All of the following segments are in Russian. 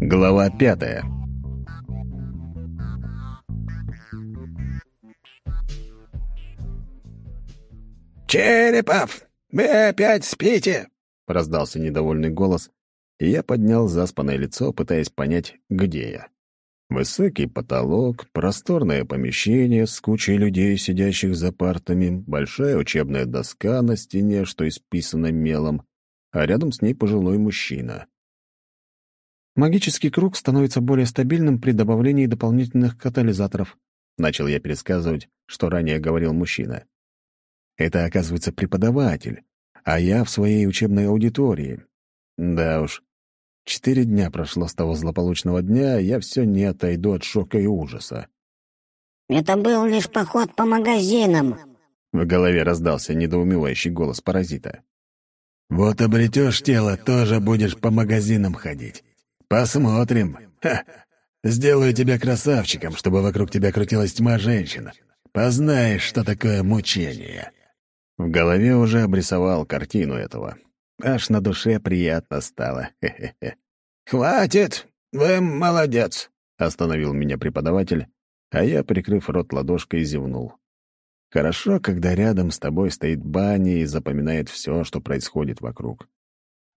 Глава пятая «Черепов, вы опять спите?» — раздался недовольный голос, и я поднял заспанное лицо, пытаясь понять, где я. Высокий потолок, просторное помещение с кучей людей, сидящих за партами, большая учебная доска на стене, что исписана мелом, а рядом с ней пожилой мужчина. Магический круг становится более стабильным при добавлении дополнительных катализаторов. Начал я пересказывать, что ранее говорил мужчина. Это, оказывается, преподаватель, а я в своей учебной аудитории. Да уж, Четыре дня прошло с того злополучного дня, я все не отойду от шока и ужаса. «Это был лишь поход по магазинам», — в голове раздался недоумевающий голос паразита. «Вот обретешь тело, тоже будешь по магазинам ходить. Посмотрим. Ха! Сделаю тебя красавчиком, чтобы вокруг тебя крутилась тьма женщин. Познаешь, что такое мучение». В голове уже обрисовал картину этого. Аж на душе приятно стало. «Хватит! Вы молодец!» — остановил меня преподаватель, а я, прикрыв рот ладошкой, зевнул. Хорошо, когда рядом с тобой стоит баня и запоминает все, что происходит вокруг.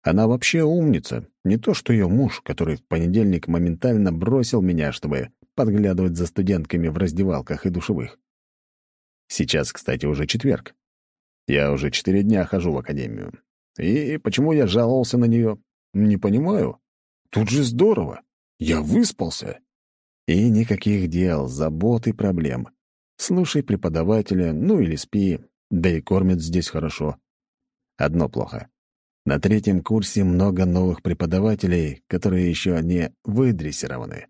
Она вообще умница, не то что ее муж, который в понедельник моментально бросил меня, чтобы подглядывать за студентками в раздевалках и душевых. Сейчас, кстати, уже четверг. Я уже четыре дня хожу в академию. И почему я жаловался на нее? Не понимаю. Тут же здорово. Я выспался. И никаких дел, забот и проблем. Слушай преподавателя, ну или спи, да и кормят здесь хорошо. Одно плохо. На третьем курсе много новых преподавателей, которые еще не выдрессированы.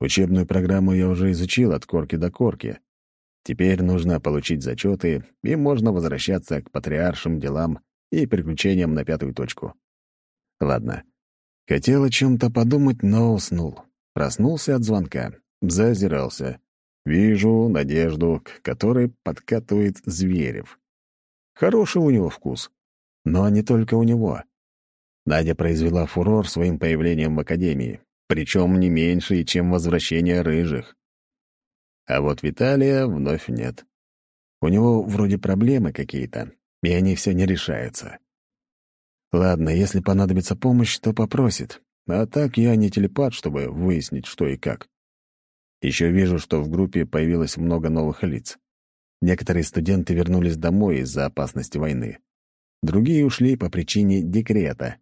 Учебную программу я уже изучил от корки до корки. Теперь нужно получить зачеты, и можно возвращаться к патриаршим делам и переключением на пятую точку. Ладно. Хотел о чем-то подумать, но уснул. Проснулся от звонка, зазирался. Вижу Надежду, к которой подкатывает Зверев. Хороший у него вкус. Но не только у него. Надя произвела фурор своим появлением в Академии, причем не меньше, чем возвращение рыжих. А вот Виталия вновь нет. У него вроде проблемы какие-то, и они все не решаются. Ладно, если понадобится помощь, то попросит. А так я не телепат, чтобы выяснить, что и как. Еще вижу, что в группе появилось много новых лиц. Некоторые студенты вернулись домой из-за опасности войны. Другие ушли по причине декрета.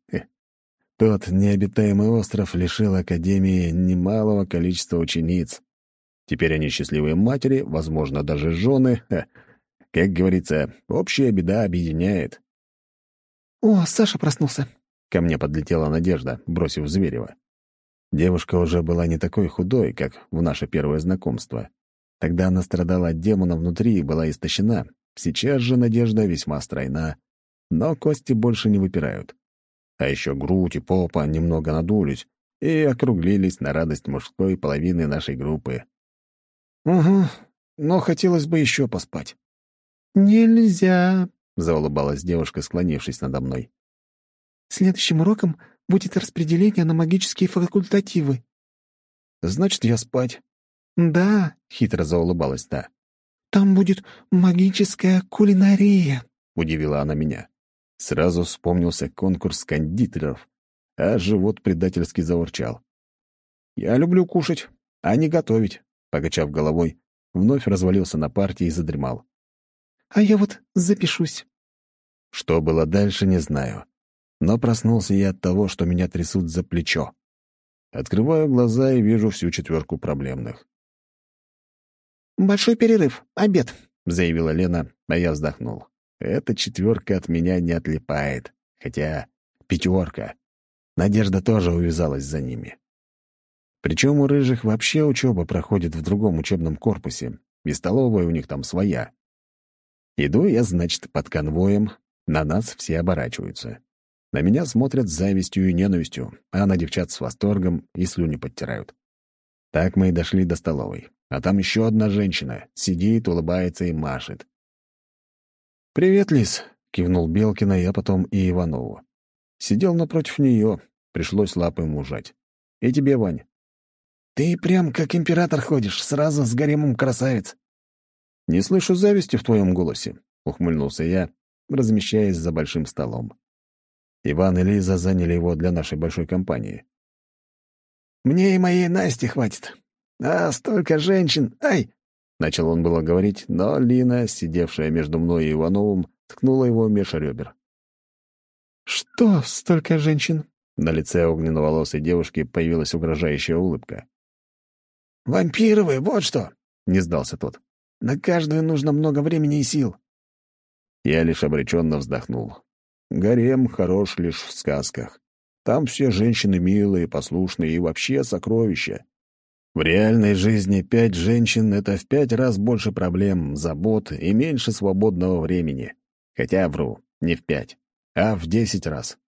Тот необитаемый остров лишил Академии немалого количества учениц. Теперь они счастливые матери, возможно, даже жены. Как говорится, общая беда объединяет. «О, Саша проснулся!» Ко мне подлетела Надежда, бросив Зверева. Девушка уже была не такой худой, как в наше первое знакомство. Тогда она страдала от демона внутри и была истощена. Сейчас же Надежда весьма стройна, но кости больше не выпирают. А еще грудь и попа немного надулись и округлились на радость мужской половины нашей группы. «Угу, но хотелось бы еще поспать». «Нельзя», — заулыбалась девушка, склонившись надо мной. «Следующим уроком будет распределение на магические факультативы». «Значит, я спать». «Да», — хитро заулыбалась та. «Там будет магическая кулинария», — удивила она меня. Сразу вспомнился конкурс кондитеров, а живот предательски заурчал. «Я люблю кушать, а не готовить», — покачав головой, вновь развалился на партии и задремал. А я вот запишусь». Что было дальше, не знаю. Но проснулся я от того, что меня трясут за плечо. Открываю глаза и вижу всю четверку проблемных. «Большой перерыв. Обед», — заявила Лена, а я вздохнул. «Эта четверка от меня не отлипает. Хотя пятерка. Надежда тоже увязалась за ними. Причем у рыжих вообще учеба проходит в другом учебном корпусе, и столовая у них там своя. Иду я, значит, под конвоем, на нас все оборачиваются. На меня смотрят с завистью и ненавистью, а на девчат с восторгом и слюни подтирают. Так мы и дошли до столовой. А там еще одна женщина, сидит, улыбается и машет. «Привет, Лис. кивнул Белкина, я потом и Иванову. Сидел напротив нее, пришлось лапы ему жать. И тебе, Вань. Ты прям как император ходишь, сразу с гаремом красавец. Не слышу зависти в твоем голосе, ухмыльнулся я, размещаясь за большим столом. Иван и Лиза заняли его для нашей большой компании. «Мне и моей Насти хватит. А столько женщин! Ай!» Начал он было говорить, но Лина, сидевшая между мной и Ивановым, ткнула его меж ребер. «Что столько женщин?» На лице огненно-волосой девушки появилась угрожающая улыбка. «Вампиры вы, вот что!» — не сдался тот. «На каждую нужно много времени и сил». Я лишь обреченно вздохнул. Гарем хорош лишь в сказках. Там все женщины милые, послушные и вообще сокровища. В реальной жизни пять женщин — это в пять раз больше проблем, забот и меньше свободного времени. Хотя вру, не в пять, а в десять раз.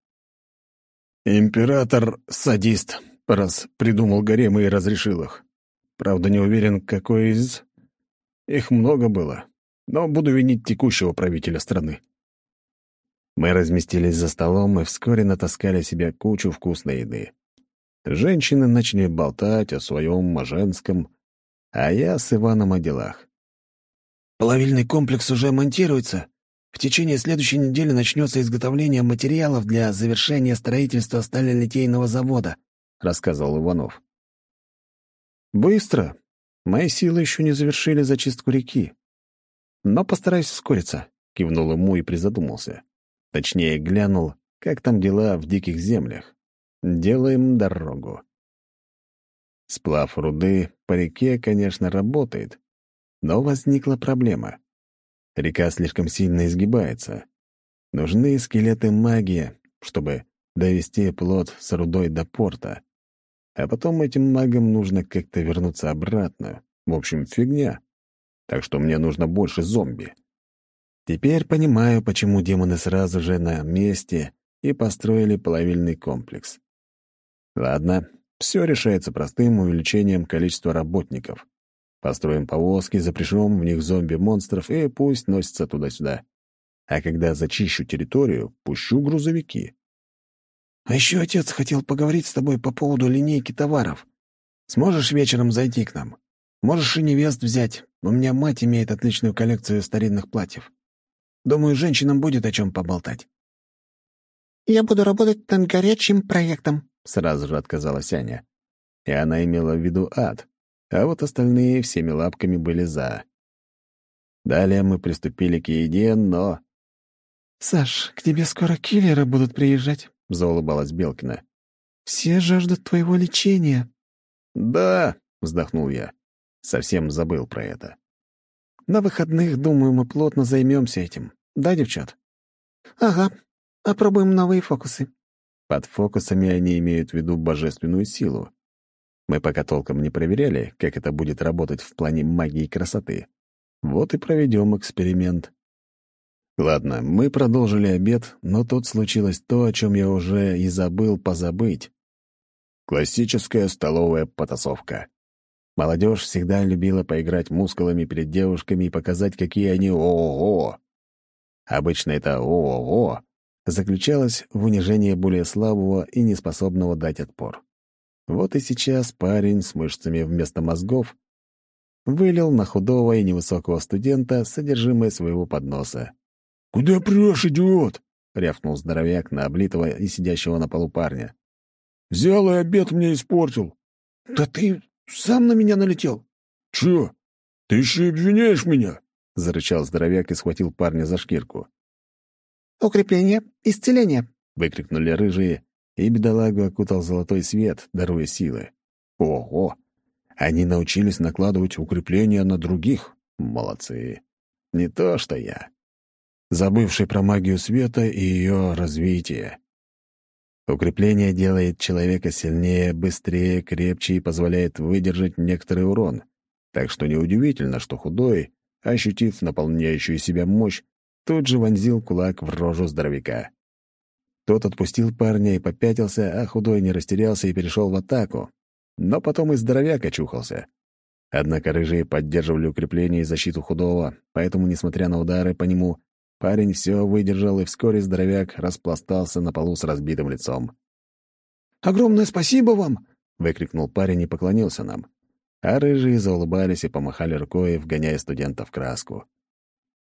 Император — садист, раз придумал гаремы и разрешил их. Правда, не уверен, какой из... Их много было, но буду винить текущего правителя страны. Мы разместились за столом и вскоре натаскали себе кучу вкусной еды. Женщины начали болтать о своем, о женском, а я с Иваном о делах. «Плавильный комплекс уже монтируется. В течение следующей недели начнется изготовление материалов для завершения строительства сталелитейного завода», — рассказывал Иванов. «Быстро. Мои силы еще не завершили зачистку реки. Но постараюсь ускориться», — кивнул ему и призадумался. Точнее, глянул, как там дела в диких землях. Делаем дорогу. Сплав руды по реке, конечно, работает, но возникла проблема. Река слишком сильно изгибается. Нужны скелеты магии, чтобы довести плод с рудой до порта. А потом этим магам нужно как-то вернуться обратно. В общем, фигня. Так что мне нужно больше зомби. Теперь понимаю, почему демоны сразу же на месте и построили плавильный комплекс. Ладно, все решается простым увеличением количества работников. Построим повозки, запряжем в них зомби-монстров и пусть носятся туда-сюда. А когда зачищу территорию, пущу грузовики. А еще отец хотел поговорить с тобой по поводу линейки товаров. Сможешь вечером зайти к нам? Можешь и невест взять. У меня мать имеет отличную коллекцию старинных платьев. Думаю, женщинам будет о чем поболтать. «Я буду работать над горячим проектом», Сразу же отказалась Аня. И она имела в виду ад, а вот остальные всеми лапками были «за». Далее мы приступили к еде, но... «Саш, к тебе скоро киллеры будут приезжать», — заулыбалась Белкина. «Все жаждут твоего лечения». «Да», — вздохнул я. Совсем забыл про это. «На выходных, думаю, мы плотно займемся этим. Да, девчат?» «Ага. Опробуем новые фокусы. Под фокусами они имеют в виду божественную силу. Мы пока толком не проверяли, как это будет работать в плане магии красоты. Вот и проведем эксперимент. Ладно, мы продолжили обед, но тут случилось то, о чем я уже и забыл позабыть. Классическая столовая потасовка. Молодежь всегда любила поиграть мускулами перед девушками и показать, какие они о-о-о. Обычно это о-о-о заключалась в унижении более слабого и неспособного дать отпор. Вот и сейчас парень с мышцами вместо мозгов вылил на худого и невысокого студента содержимое своего подноса. «Куда прешь, идиот?» — рявкнул здоровяк на облитого и сидящего на полу парня. «Взял и обед мне испортил». «Да ты сам на меня налетел». «Чё? Ты еще обвиняешь меня?» — зарычал здоровяк и схватил парня за шкирку. «Укрепление, исцеление!» — выкрикнули рыжие, и бедолагу окутал золотой свет, даруя силы. Ого! Они научились накладывать укрепления на других. Молодцы. Не то что я. Забывший про магию света и ее развитие. Укрепление делает человека сильнее, быстрее, крепче и позволяет выдержать некоторый урон. Так что неудивительно, что худой, ощутив наполняющую себя мощь, тут же вонзил кулак в рожу здоровяка. Тот отпустил парня и попятился, а худой не растерялся и перешел в атаку. Но потом и здоровяк очухался. Однако рыжие поддерживали укрепление и защиту худого, поэтому, несмотря на удары по нему, Парень все выдержал, и вскоре здоровяк распластался на полу с разбитым лицом. «Огромное спасибо вам!» — выкрикнул парень и поклонился нам. А рыжие заулыбались и помахали рукой, вгоняя студента в краску.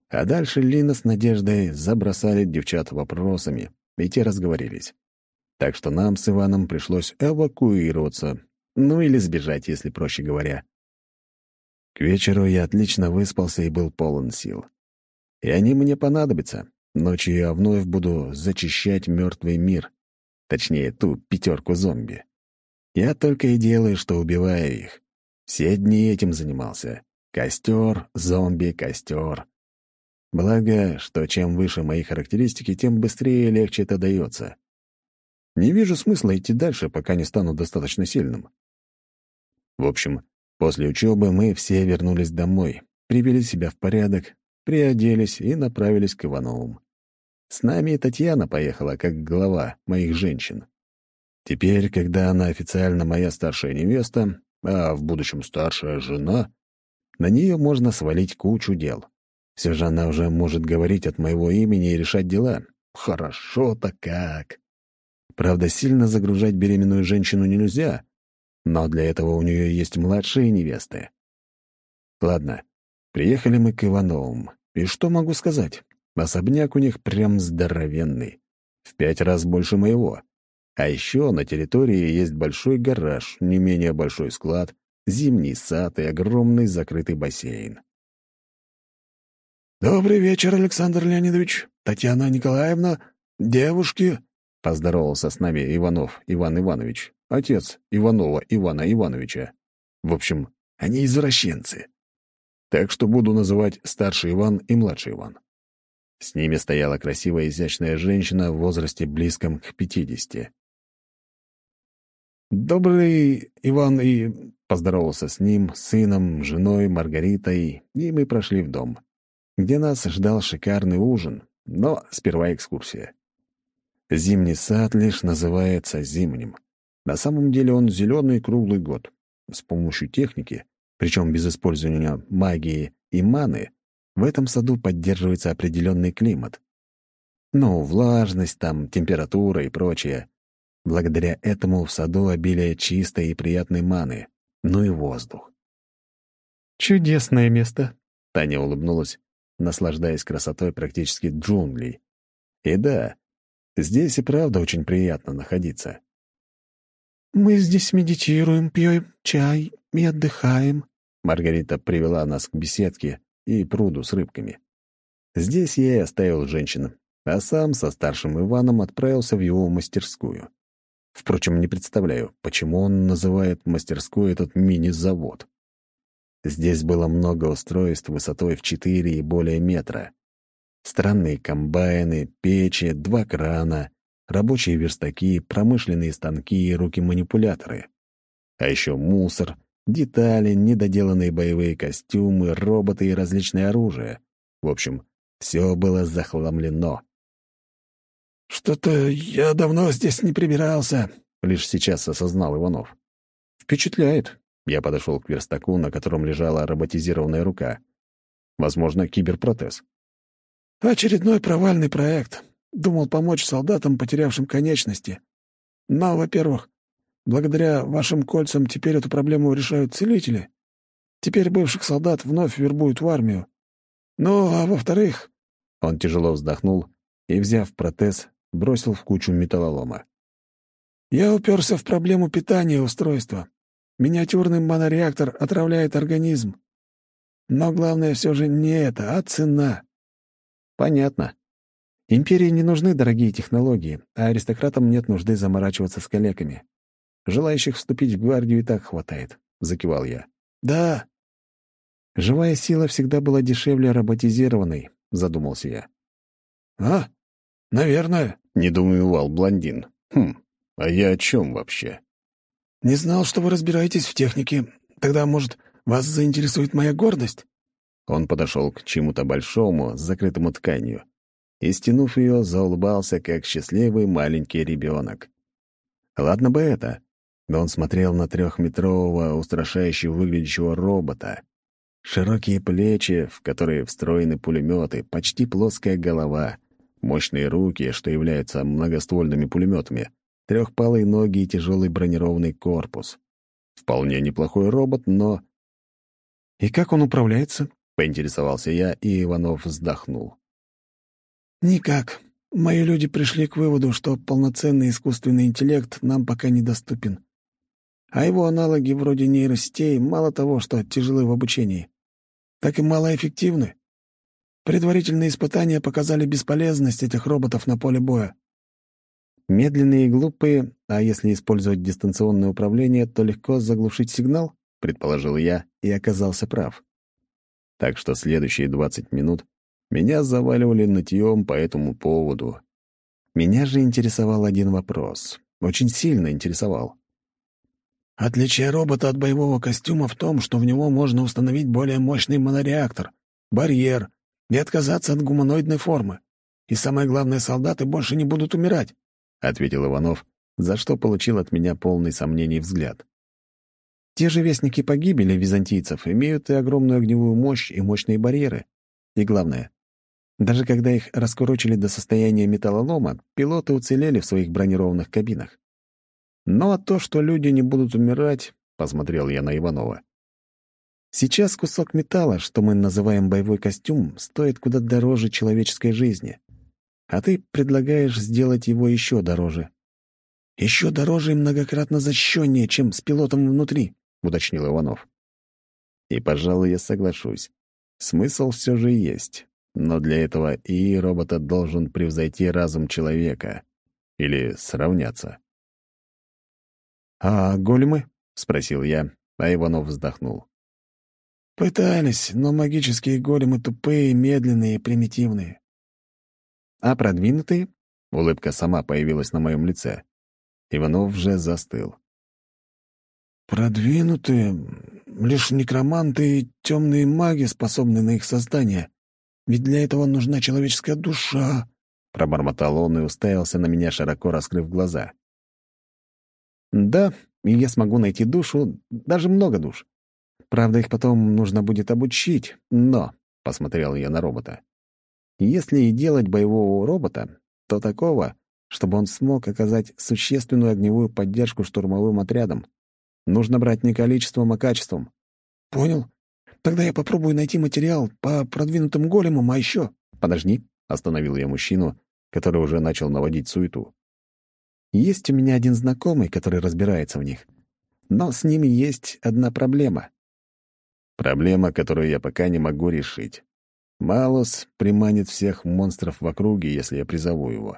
А дальше Лина с Надеждой забросали девчат вопросами, и те разговорились. Так что нам с Иваном пришлось эвакуироваться, ну или сбежать, если проще говоря. К вечеру я отлично выспался и был полон сил. И они мне понадобятся. Ночью я вновь буду зачищать мертвый мир. Точнее, ту пятерку зомби. Я только и делаю, что убиваю их. Все дни этим занимался. Костер, зомби, костер. Благо, что чем выше мои характеристики, тем быстрее и легче это дается. Не вижу смысла идти дальше, пока не стану достаточно сильным. В общем, после учебы мы все вернулись домой, привели себя в порядок, приоделись и направились к Ивановым. С нами и Татьяна поехала как глава моих женщин. Теперь, когда она официально моя старшая невеста, а в будущем старшая жена, на нее можно свалить кучу дел. Все же она уже может говорить от моего имени и решать дела. Хорошо-то как. Правда, сильно загружать беременную женщину нельзя, но для этого у нее есть младшие невесты. Ладно, приехали мы к Ивановым. И что могу сказать? Особняк у них прям здоровенный. В пять раз больше моего. А еще на территории есть большой гараж, не менее большой склад, зимний сад и огромный закрытый бассейн. «Добрый вечер, Александр Леонидович, Татьяна Николаевна, девушки!» — поздоровался с нами Иванов Иван Иванович, отец Иванова Ивана Ивановича. В общем, они извращенцы. Так что буду называть старший Иван и младший Иван. С ними стояла красивая изящная женщина в возрасте близком к пятидесяти. «Добрый Иван и...» — поздоровался с ним, сыном, женой, Маргаритой, и мы прошли в дом где нас ждал шикарный ужин, но сперва экскурсия. Зимний сад лишь называется зимним. На самом деле он зеленый круглый год. С помощью техники, причем без использования магии и маны, в этом саду поддерживается определенный климат. Ну, влажность там, температура и прочее. Благодаря этому в саду обилие чистой и приятной маны, ну и воздух. «Чудесное место», — Таня улыбнулась, наслаждаясь красотой практически джунглей. И да, здесь и правда очень приятно находиться. «Мы здесь медитируем, пьем чай и отдыхаем». Маргарита привела нас к беседке и пруду с рыбками. Здесь я и оставил женщин, а сам со старшим Иваном отправился в его мастерскую. Впрочем, не представляю, почему он называет мастерской этот мини-завод. Здесь было много устройств высотой в 4 и более метра. Странные комбайны, печи, два крана, рабочие верстаки, промышленные станки и руки-манипуляторы. А еще мусор, детали, недоделанные боевые костюмы, роботы и различное оружие. В общем, все было захламлено. «Что-то я давно здесь не прибирался», — лишь сейчас осознал Иванов. «Впечатляет. Я подошел к верстаку, на котором лежала роботизированная рука. Возможно, киберпротез. «Очередной провальный проект. Думал помочь солдатам, потерявшим конечности. Но, во-первых, благодаря вашим кольцам теперь эту проблему решают целители. Теперь бывших солдат вновь вербуют в армию. Ну, а во-вторых...» Он тяжело вздохнул и, взяв протез, бросил в кучу металлолома. «Я уперся в проблему питания устройства. Миниатюрный монореактор отравляет организм. Но главное все же не это, а цена. Понятно. Империи не нужны дорогие технологии, а аристократам нет нужды заморачиваться с коллегами. Желающих вступить в гвардию и так хватает, — закивал я. Да. Живая сила всегда была дешевле роботизированной, — задумался я. А, наверное, — недоумевал блондин. Хм, а я о чем вообще? «Не знал, что вы разбираетесь в технике. Тогда, может, вас заинтересует моя гордость?» Он подошел к чему-то большому, закрытому тканью, и, стянув ее, заулыбался, как счастливый маленький ребенок. Ладно бы это, но он смотрел на трехметрового, устрашающе выглядящего робота. Широкие плечи, в которые встроены пулеметы, почти плоская голова, мощные руки, что являются многоствольными пулеметами, трехпалые ноги и тяжелый бронированный корпус. Вполне неплохой робот, но... «И как он управляется?» — поинтересовался я, и Иванов вздохнул. «Никак. Мои люди пришли к выводу, что полноценный искусственный интеллект нам пока недоступен. А его аналоги вроде нейросетей мало того, что тяжелы в обучении, так и малоэффективны. Предварительные испытания показали бесполезность этих роботов на поле боя. Медленные и глупые, а если использовать дистанционное управление, то легко заглушить сигнал, предположил я и оказался прав. Так что следующие 20 минут меня заваливали нытьем по этому поводу. Меня же интересовал один вопрос. Очень сильно интересовал. Отличие робота от боевого костюма в том, что в него можно установить более мощный монореактор, барьер и отказаться от гуманоидной формы. И самое главное, солдаты больше не будут умирать. — ответил Иванов, за что получил от меня полный сомнений взгляд. «Те же вестники погибели византийцев имеют и огромную огневую мощь, и мощные барьеры. И главное, даже когда их раскурочили до состояния металлолома, пилоты уцелели в своих бронированных кабинах. Но а то, что люди не будут умирать, — посмотрел я на Иванова. Сейчас кусок металла, что мы называем боевой костюм, стоит куда дороже человеческой жизни а ты предлагаешь сделать его еще дороже. «Еще дороже и многократно защищеннее, чем с пилотом внутри», — уточнил Иванов. И, пожалуй, я соглашусь. Смысл все же есть, но для этого и робота должен превзойти разум человека. Или сравняться. «А големы?» — спросил я, а Иванов вздохнул. «Пытались, но магические големы тупые, медленные и примитивные. А продвинутые? Улыбка сама появилась на моем лице. Иванов вже застыл. «Продвинутые? Лишь некроманты и темные маги способны на их создание. Ведь для этого нужна человеческая душа», — пробормотал он и уставился на меня, широко раскрыв глаза. «Да, и я смогу найти душу, даже много душ. Правда, их потом нужно будет обучить, но...» — посмотрел я на робота. Если и делать боевого робота, то такого, чтобы он смог оказать существенную огневую поддержку штурмовым отрядам. Нужно брать не количеством, а качеством. «Понял. Тогда я попробую найти материал по продвинутым големам, а еще...» «Подожди», — остановил я мужчину, который уже начал наводить суету. «Есть у меня один знакомый, который разбирается в них. Но с ними есть одна проблема». Проблема, которую я пока не могу решить. Малус приманит всех монстров в округе, если я призову его.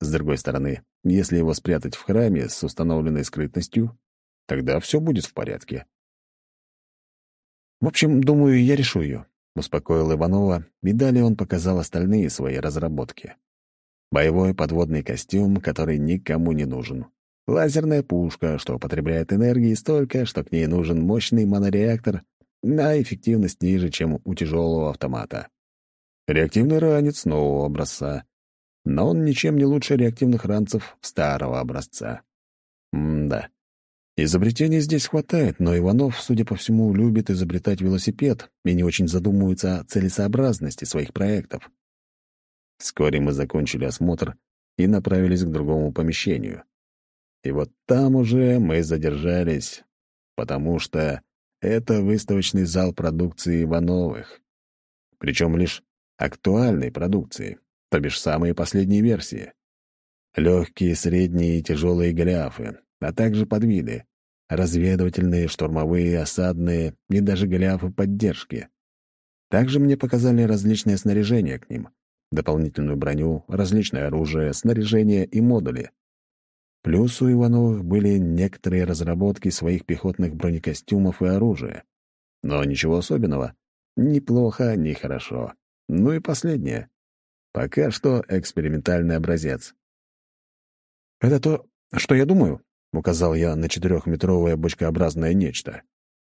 С другой стороны, если его спрятать в храме с установленной скрытностью, тогда все будет в порядке. «В общем, думаю, я решу ее», — успокоил Иванова, и далее он показал остальные свои разработки. Боевой подводный костюм, который никому не нужен. Лазерная пушка, что потребляет энергии столько, что к ней нужен мощный монореактор на эффективность ниже, чем у тяжелого автомата. Реактивный ранец нового образца, но он ничем не лучше реактивных ранцев старого образца. М-да. Изобретений здесь хватает, но Иванов, судя по всему, любит изобретать велосипед и не очень задумывается о целесообразности своих проектов. Вскоре мы закончили осмотр и направились к другому помещению. И вот там уже мы задержались, потому что это выставочный зал продукции Ивановых. Причем лишь актуальной продукции, то бишь самые последние версии. Легкие, средние и тяжелые гляфы, а также подвиды. Разведывательные, штурмовые, осадные и даже гляфы поддержки. Также мне показали различное снаряжение к ним, дополнительную броню, различное оружие, снаряжение и модули. Плюс у Ивановых были некоторые разработки своих пехотных бронекостюмов и оружия. Но ничего особенного. Ни плохо, ни хорошо. Ну и последнее. Пока что экспериментальный образец. «Это то, что я думаю?» — указал я на четырехметровое бочкообразное нечто.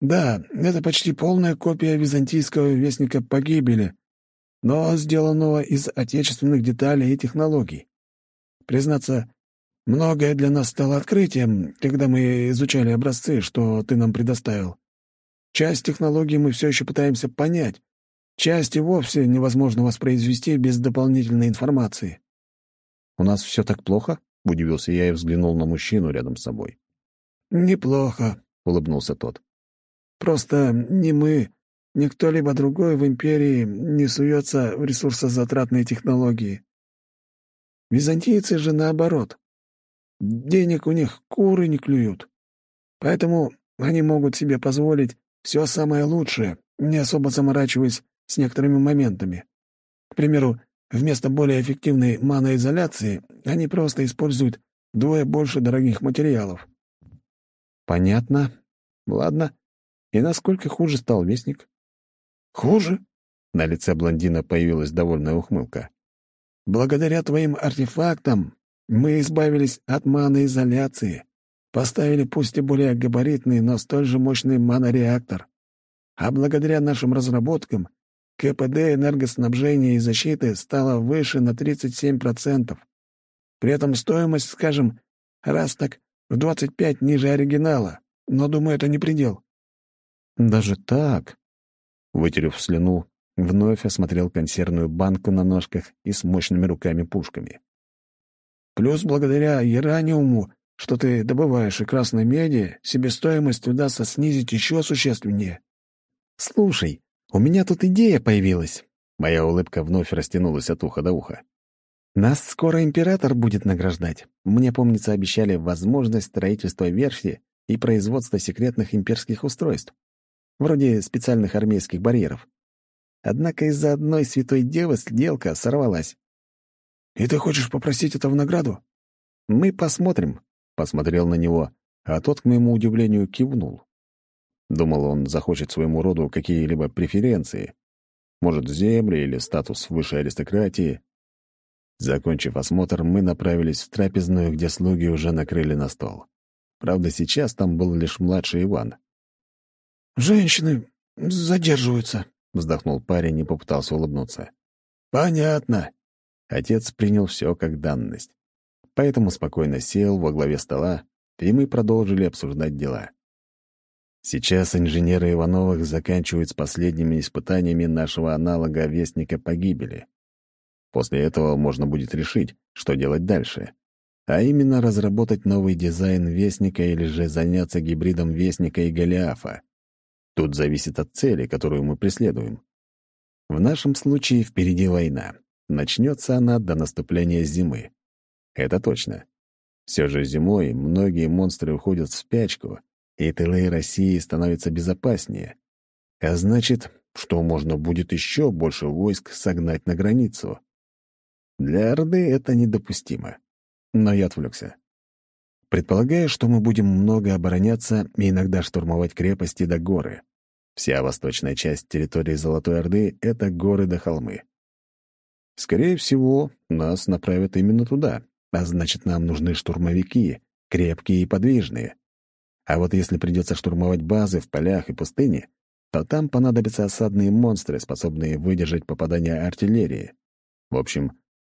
«Да, это почти полная копия византийского вестника погибели, но сделанного из отечественных деталей и технологий. Признаться, Многое для нас стало открытием, когда мы изучали образцы, что ты нам предоставил. Часть технологий мы все еще пытаемся понять, часть и вовсе невозможно воспроизвести без дополнительной информации». «У нас все так плохо?» — удивился я и взглянул на мужчину рядом с собой. «Неплохо», — улыбнулся тот. «Просто ни мы, ни кто-либо другой в империи не суется в ресурсозатратные технологии. Византийцы же наоборот. Денег у них куры не клюют. Поэтому они могут себе позволить все самое лучшее, не особо заморачиваясь с некоторыми моментами. К примеру, вместо более эффективной маноизоляции они просто используют вдвое больше дорогих материалов. Понятно. Ладно. И насколько хуже стал Вестник? Хуже? На лице блондина появилась довольная ухмылка. Благодаря твоим артефактам мы избавились от маноизоляции, поставили пусть и более габаритный, но столь же мощный манореактор. А благодаря нашим разработкам КПД энергоснабжения и защиты стало выше на 37%. При этом стоимость, скажем, раз так в 25 ниже оригинала, но, думаю, это не предел. Даже так? Вытерев слюну, Вновь осмотрел консервную банку на ножках и с мощными руками-пушками. «Плюс благодаря Яраниуму, что ты добываешь и красной меди, себестоимость удастся снизить еще существеннее». «Слушай, у меня тут идея появилась». Моя улыбка вновь растянулась от уха до уха. «Нас скоро император будет награждать. Мне, помнится, обещали возможность строительства верфи и производства секретных имперских устройств, вроде специальных армейских барьеров. Однако из-за одной святой девы сделка сорвалась. «И ты хочешь попросить это в награду?» «Мы посмотрим», — посмотрел на него, а тот, к моему удивлению, кивнул. Думал, он захочет своему роду какие-либо преференции. Может, земли или статус высшей аристократии. Закончив осмотр, мы направились в трапезную, где слуги уже накрыли на стол. Правда, сейчас там был лишь младший Иван. «Женщины задерживаются», — вздохнул парень и попытался улыбнуться. «Понятно». Отец принял все как данность. Поэтому спокойно сел во главе стола, и мы продолжили обсуждать дела. Сейчас инженеры Ивановых заканчивают с последними испытаниями нашего аналога Вестника погибели. После этого можно будет решить, что делать дальше. А именно разработать новый дизайн Вестника или же заняться гибридом Вестника и Голиафа. Тут зависит от цели, которую мы преследуем. В нашем случае впереди война. Начнется она до наступления зимы. Это точно. Все же зимой многие монстры уходят в спячку, и тылы России становятся безопаснее. А значит, что можно будет еще больше войск согнать на границу. Для Орды это недопустимо. Но я отвлекся. Предполагаю, что мы будем много обороняться и иногда штурмовать крепости до горы. Вся восточная часть территории Золотой Орды — это горы до холмы. Скорее всего, нас направят именно туда, а значит, нам нужны штурмовики, крепкие и подвижные. А вот если придется штурмовать базы в полях и пустыне, то там понадобятся осадные монстры, способные выдержать попадание артиллерии. В общем,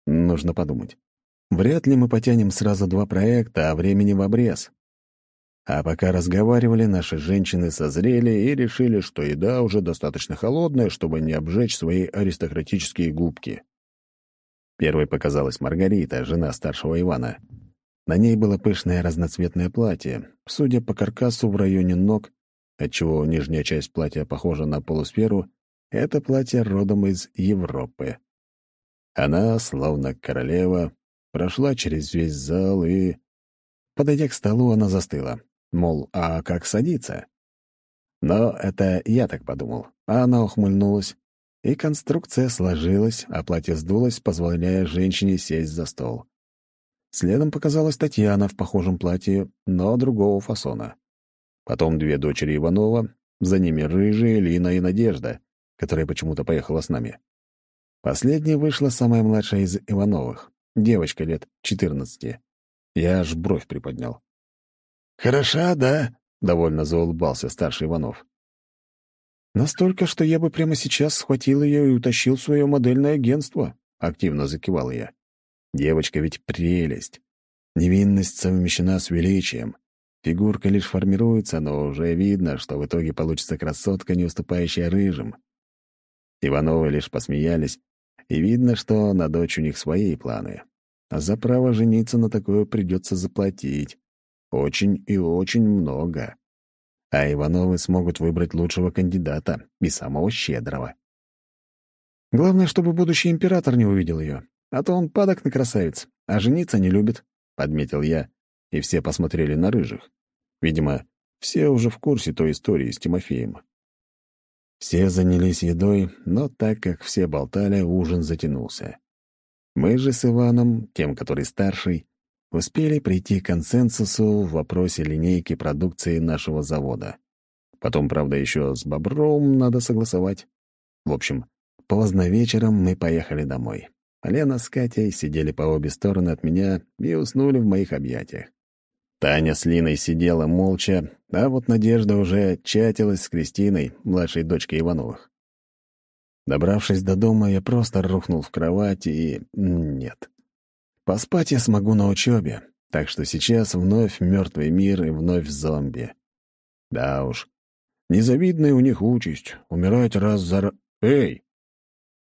нужно подумать. Вряд ли мы потянем сразу два проекта, а времени в обрез. А пока разговаривали, наши женщины созрели и решили, что еда уже достаточно холодная, чтобы не обжечь свои аристократические губки. Первой показалась Маргарита, жена старшего Ивана. На ней было пышное разноцветное платье, судя по каркасу в районе ног, отчего нижняя часть платья похожа на полусферу, это платье родом из Европы. Она, словно королева, прошла через весь зал и... Подойдя к столу, она застыла. Мол, а как садиться? Но это я так подумал. А она ухмыльнулась, и конструкция сложилась, а платье сдулось, позволяя женщине сесть за стол. Следом показалась Татьяна в похожем платье, но другого фасона. Потом две дочери Иванова, за ними Рыжая, Лина и Надежда, которая почему-то поехала с нами. Последней вышла самая младшая из Ивановых, девочка лет 14. Я аж бровь приподнял. «Хороша, да?» — довольно заулыбался старший Иванов. «Настолько, что я бы прямо сейчас схватил ее и утащил в свое модельное агентство», — активно закивал я. «Девочка ведь прелесть. Невинность совмещена с величием. Фигурка лишь формируется, но уже видно, что в итоге получится красотка, не уступающая рыжим. Ивановы лишь посмеялись, и видно, что на дочь у них свои планы. А за право жениться на такое придется заплатить. Очень и очень много. А Ивановы смогут выбрать лучшего кандидата и самого щедрого. Главное, чтобы будущий император не увидел ее, а то он падок на красавец, а жениться не любит, — подметил я, и все посмотрели на рыжих. Видимо, все уже в курсе той истории с Тимофеем. Все занялись едой, но так как все болтали, ужин затянулся. Мы же с Иваном, тем, который старший, успели прийти к консенсусу в вопросе линейки продукции нашего завода. Потом, правда, еще с Бобром надо согласовать. В общем, поздно вечером мы поехали домой. Лена с Катей сидели по обе стороны от меня и уснули в моих объятиях. Таня с Линой сидела молча, а вот Надежда уже чатилась с Кристиной, младшей дочкой Ивановых. Добравшись до дома, я просто рухнул в кровать и... нет. Поспать я смогу на учебе, так что сейчас вновь мертвый мир и вновь зомби. Да уж, незавидная у них участь — умирать раз за... Эй!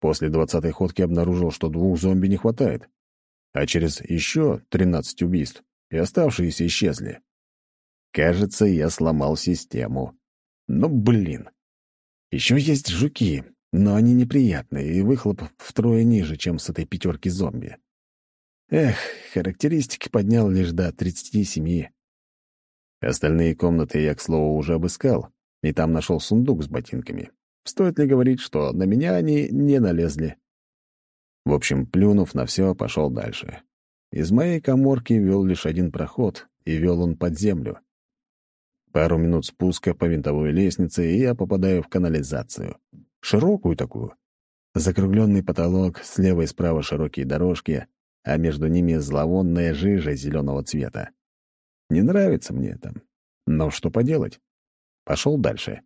После двадцатой ходки обнаружил, что двух зомби не хватает, а через еще тринадцать убийств и оставшиеся исчезли. Кажется, я сломал систему. Но, блин. Еще есть жуки, но они неприятные, и выхлоп втрое ниже, чем с этой пятерки зомби. Эх, характеристики поднял лишь до 37. Остальные комнаты я, к слову, уже обыскал, и там нашел сундук с ботинками. Стоит ли говорить, что на меня они не налезли? В общем, плюнув на все, пошел дальше. Из моей коморки вел лишь один проход, и вел он под землю. Пару минут спуска по винтовой лестнице, и я попадаю в канализацию. Широкую такую. Закругленный потолок, слева и справа широкие дорожки, а между ними зловонная жижа зеленого цвета. Не нравится мне это. Но что поделать? Пошел дальше.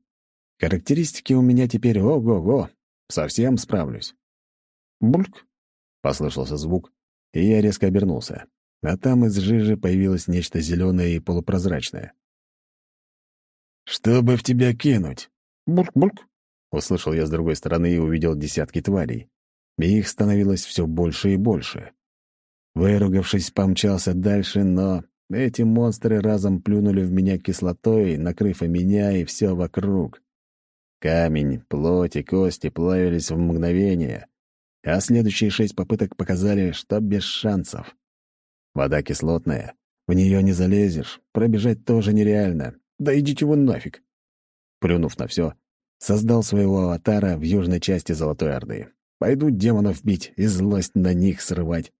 Характеристики у меня теперь ого-го. Совсем справлюсь. Бульк. Послышался звук, и я резко обернулся. А там из жижи появилось нечто зеленое и полупрозрачное. «Чтобы в тебя кинуть!» «Бульк-бульк!» — услышал я с другой стороны и увидел десятки тварей. И их становилось все больше и больше. Выругавшись, помчался дальше, но эти монстры разом плюнули в меня кислотой, накрыв и меня, и все вокруг. Камень, плоть и кости плавились в мгновение, а следующие шесть попыток показали, что без шансов. Вода кислотная, в нее не залезешь, пробежать тоже нереально. Да идите вы нафиг. Плюнув на все, создал своего аватара в южной части Золотой Орды. Пойду демонов бить и злость на них срывать.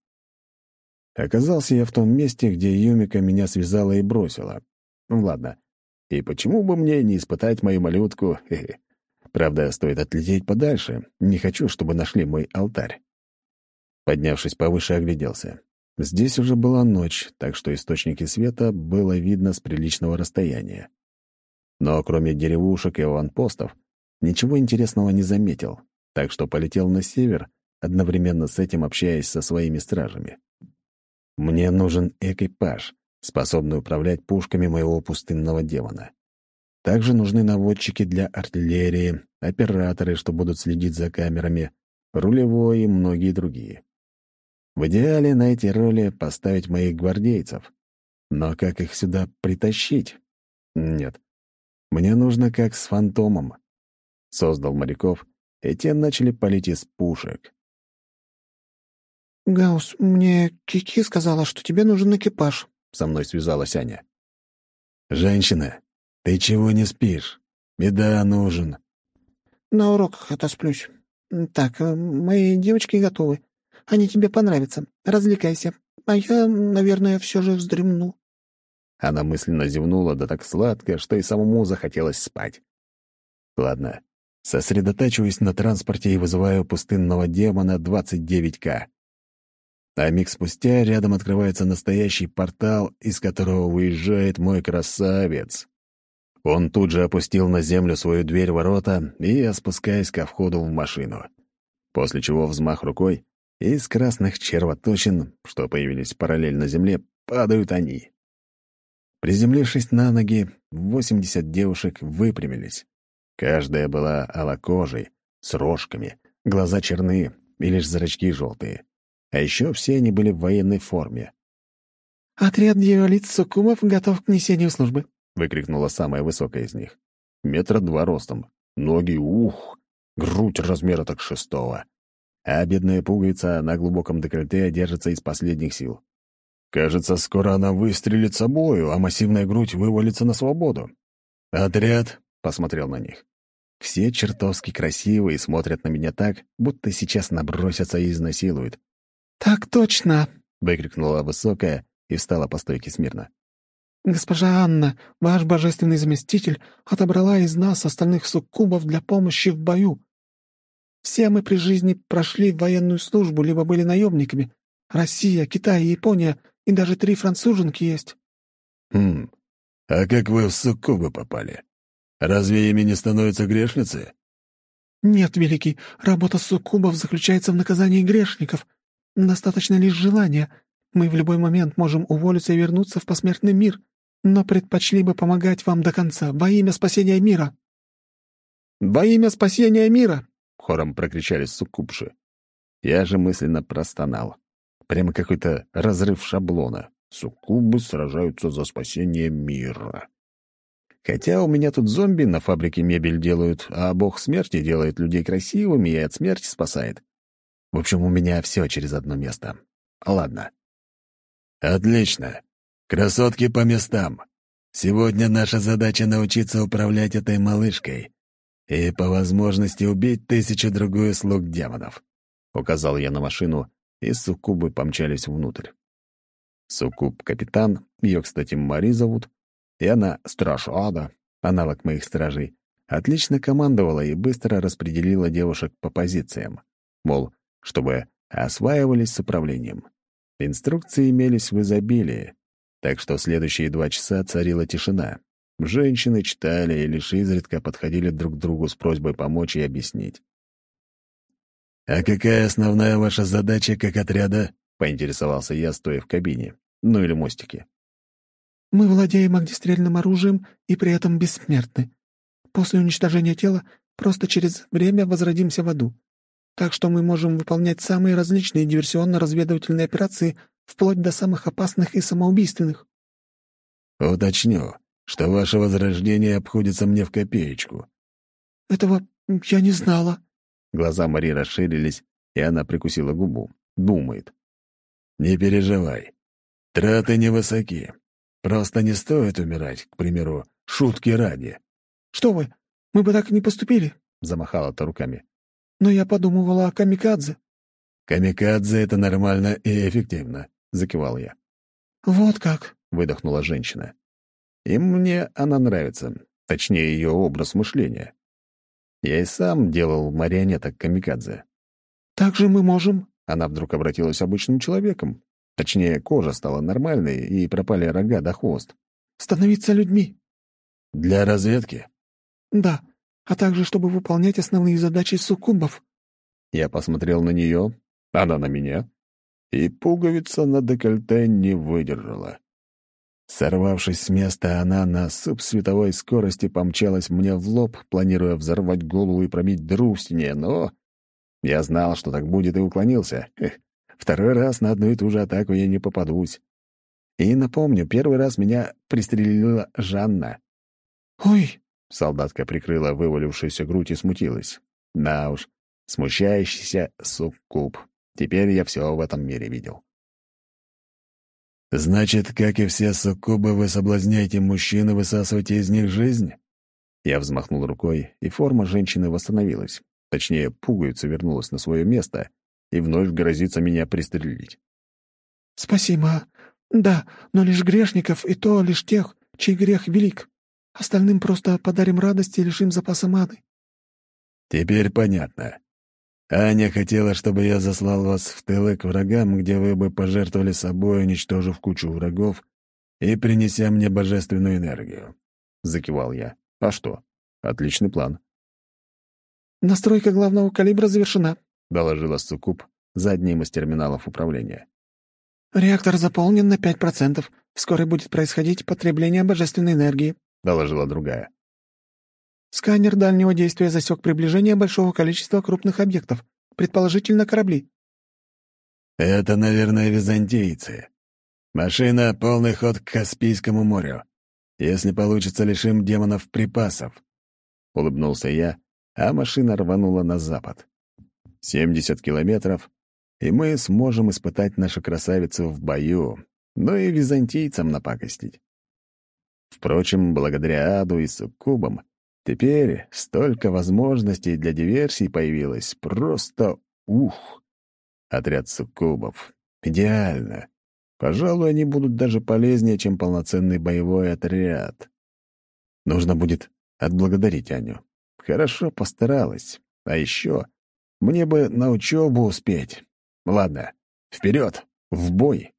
Оказался я в том месте, где Юмика меня связала и бросила. Ну ладно. И почему бы мне не испытать мою малютку? Хе -хе. Правда, стоит отлететь подальше. Не хочу, чтобы нашли мой алтарь. Поднявшись повыше, огляделся. Здесь уже была ночь, так что источники света было видно с приличного расстояния. Но кроме деревушек и аванпостов, ничего интересного не заметил, так что полетел на север, одновременно с этим общаясь со своими стражами. Мне нужен экипаж, способный управлять пушками моего пустынного демона. Также нужны наводчики для артиллерии, операторы, что будут следить за камерами, рулевой и многие другие. В идеале на эти роли поставить моих гвардейцев. Но как их сюда притащить? Нет. Мне нужно как с фантомом. Создал моряков, и те начали палить из пушек. «Гаус, мне Кики сказала, что тебе нужен экипаж», — со мной связалась Аня. «Женщина, «Ты чего не спишь? Беда нужен». «На уроках отосплюсь. Так, э, мои девочки готовы. Они тебе понравятся. Развлекайся. А я, наверное, все же вздремну». Она мысленно зевнула, да так сладко, что и самому захотелось спать. Ладно, сосредотачиваюсь на транспорте и вызываю пустынного демона 29К. А миг спустя рядом открывается настоящий портал, из которого выезжает мой красавец. Он тут же опустил на землю свою дверь ворота и, спускаясь ко входу в машину. После чего взмах рукой, из красных червоточин, что появились параллельно земле, падают они. Приземлившись на ноги, восемьдесят девушек выпрямились. Каждая была алокожей, с рожками, глаза черные и лишь зрачки желтые. А еще все они были в военной форме. «Отряд дьяволиц Сукумов готов к несению службы», — выкрикнула самая высокая из них. Метра два ростом, ноги — ух, грудь размера так шестого. А бедная пуговица на глубоком декольте держится из последних сил. Кажется, скоро она выстрелит собою, а массивная грудь вывалится на свободу. «Отряд», — посмотрел на них. Все чертовски красивые и смотрят на меня так, будто сейчас набросятся и изнасилуют. «Так точно!» — выкрикнула высокая и встала по стойке смирно. «Госпожа Анна, ваш божественный заместитель отобрала из нас остальных суккубов для помощи в бою. Все мы при жизни прошли военную службу, либо были наемниками. Россия, Китай, Япония и даже три француженки есть». «Хм, а как вы в суккубы попали? Разве ими не становятся грешницы?» «Нет, Великий, работа суккубов заключается в наказании грешников. Достаточно лишь желания. Мы в любой момент можем уволиться и вернуться в посмертный мир, но предпочли бы помогать вам до конца, во имя спасения мира». «Во имя спасения мира!» — хором прокричали суккубши. Я же мысленно простонал. Прямо какой-то разрыв шаблона. Суккубы сражаются за спасение мира. Хотя у меня тут зомби на фабрике мебель делают, а бог смерти делает людей красивыми и от смерти спасает. В общем, у меня все через одно место. Ладно. Отлично. Красотки по местам. Сегодня наша задача научиться управлять этой малышкой и по возможности убить тысячу-другую слуг демонов. Указал я на машину, и суккубы помчались внутрь. Суккуб-капитан, ее, кстати, Мари зовут, и она страж ада, аналог моих стражей, отлично командовала и быстро распределила девушек по позициям. Мол, чтобы осваивались с управлением. Инструкции имелись в изобилии, так что следующие два часа царила тишина. Женщины читали и лишь изредка подходили друг к другу с просьбой помочь и объяснить. «А какая основная ваша задача как отряда?» — поинтересовался я, стоя в кабине. Ну или мостике. «Мы владеем огнестрельным оружием и при этом бессмертны. После уничтожения тела просто через время возродимся в аду так что мы можем выполнять самые различные диверсионно-разведывательные операции вплоть до самых опасных и самоубийственных. Уточню, что ваше возрождение обходится мне в копеечку. Этого я не знала. Глаза Мари расширились, и она прикусила губу. Думает. Не переживай. Траты невысоки. Просто не стоит умирать, к примеру, шутки ради. Что вы, мы бы так не поступили, замахала-то руками. Но я подумывала о камикадзе». «Камикадзе — это нормально и эффективно», — закивал я. «Вот как», — выдохнула женщина. «И мне она нравится, точнее, ее образ мышления. Я и сам делал марионеток камикадзе». «Так же мы можем...» Она вдруг обратилась обычным человеком. Точнее, кожа стала нормальной, и пропали рога да хвост. «Становиться людьми». «Для разведки?» «Да а также чтобы выполнять основные задачи суккубов». Я посмотрел на нее, она на меня, и пуговица на декольте не выдержала. Сорвавшись с места, она на субсветовой скорости помчалась мне в лоб, планируя взорвать голову и пробить дыру в стене, но... Я знал, что так будет, и уклонился. Эх, второй раз на одну и ту же атаку я не попадусь. И напомню, первый раз меня пристрелила Жанна. «Ой!» Солдатка прикрыла вывалившуюся грудь и смутилась. На уж, смущающийся суккуб. Теперь я все в этом мире видел. «Значит, как и все суккубы, вы соблазняете мужчин и высасываете из них жизнь?» Я взмахнул рукой, и форма женщины восстановилась. Точнее, пуговица вернулась на свое место и вновь грозится меня пристрелить. «Спасибо. Да, но лишь грешников, и то лишь тех, чей грех велик. Остальным просто подарим радость и лишим запаса маны». «Теперь понятно. Аня хотела, чтобы я заслал вас в тылы к врагам, где вы бы пожертвовали собой, уничтожив кучу врагов и принеся мне божественную энергию». Закивал я. «А что? Отличный план». «Настройка главного калибра завершена», — доложила Сукуб за одним из терминалов управления. «Реактор заполнен на пять процентов. вскоре будет происходить потребление божественной энергии», — доложила другая. «Сканер дальнего действия засек приближение большого количества крупных объектов, предположительно корабли». «Это, наверное, византийцы. Машина — полный ход к Каспийскому морю. Если получится, лишим демонов припасов», — улыбнулся я, а машина рванула на запад. «Семьдесят километров, и мы сможем испытать нашу красавицу в бою, но и византийцам напакостить. Впрочем, благодаря Аду и Суккубам теперь столько возможностей для диверсий появилось. Просто ух! Отряд Суккубов. Идеально. Пожалуй, они будут даже полезнее, чем полноценный боевой отряд. Нужно будет отблагодарить Аню. Хорошо постаралась. А еще мне бы на учебу успеть. Ладно, вперед, в бой.